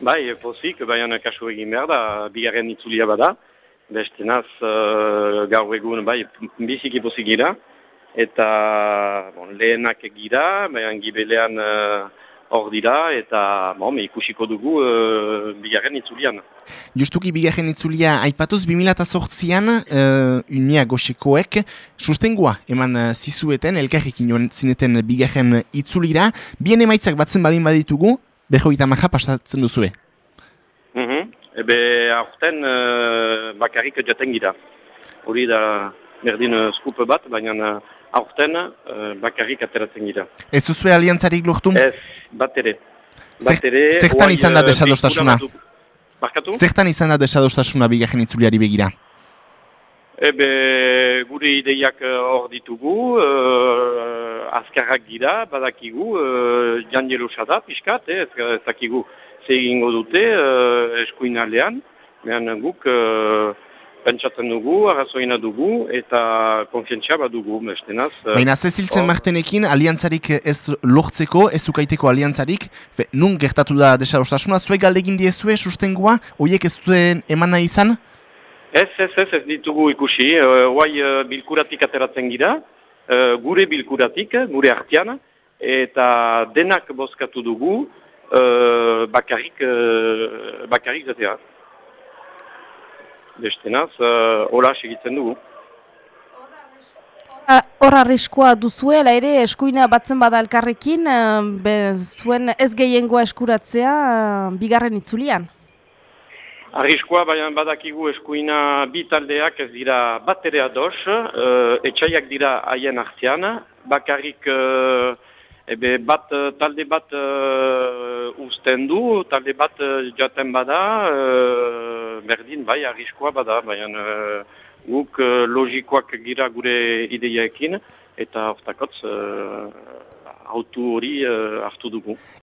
Bai, pozik, baian kasu egin behar da, bigarren itzulia bada. Beste naz, uh, gaur egun, bai, biziki pozik gira. Eta bon, lehenak gira, baian gibelean uh, hor dira, eta bon, ikusiko dugu uh, bigarren itzulian. Justuki bigarren itzulia aipatuz 2008an uh, unia goxekoek sustengua eman zizueten, elkarrik inoen zineten bigarren itzulira. Bien emaitzak batzen balin baditugu, behoita maja pasatzen duzue. Mm -hmm. Ebe aurten uh, bakarrik jaten gira. Hori da berdin uh, bat, baina uh, aurten uh, bakarrik ateratzen gira. Ez duzue aliantzarik lortu? Ez, bat ere. Bat ere Zertan izan da desadostasuna? Barkatu? Zertan izan da desadostasuna bigarren itzuliari begira? Ebe, gure ideiak hor ditugu, uh, azkarrak gira, badakigu, uh, jan jelosa da, piskat, eh, ezakigu ze egingo dute uh, eskuinalean, mehan guk uh, pentsatzen dugu, arrazoina dugu, eta konfientzia bat dugu, mestenaz. Baina, zeziltzen martenekin, aliantzarik ez lortzeko, ez ukaiteko aliantzarik, fe, nun gertatu da desadostasuna, zuek galdegin diezue sustengua, horiek ez duen eman nahi izan? Ez, ez, ez, ez ditugu ikusi, guai uh, uh, bilkuratik ateratzen gira, gure bilkuratik, gure artian, eta denak bozkatu dugu, uh, bakarrik, uh, bakarrik zatea. Bestenaz, hola segitzen dugu. Hor arriskoa duzuela ere eskuina batzen bada elkarrekin, zuen ez gehiengoa eskuratzea bigarren itzulian? Arriskoa baina badakigu eskuina bi taldeak ez dira bat ere ados, uh, etxaiak dira haien artean, bakarrik uh, ebe bat, talde bat uh, usten du, talde bat uh, jaten bada, uh, berdin bai arriskoa bada, baina uh, guk uh, logikoak gira gure ideiaekin, eta hortakotz uh, autu hori uh, hartu dugu.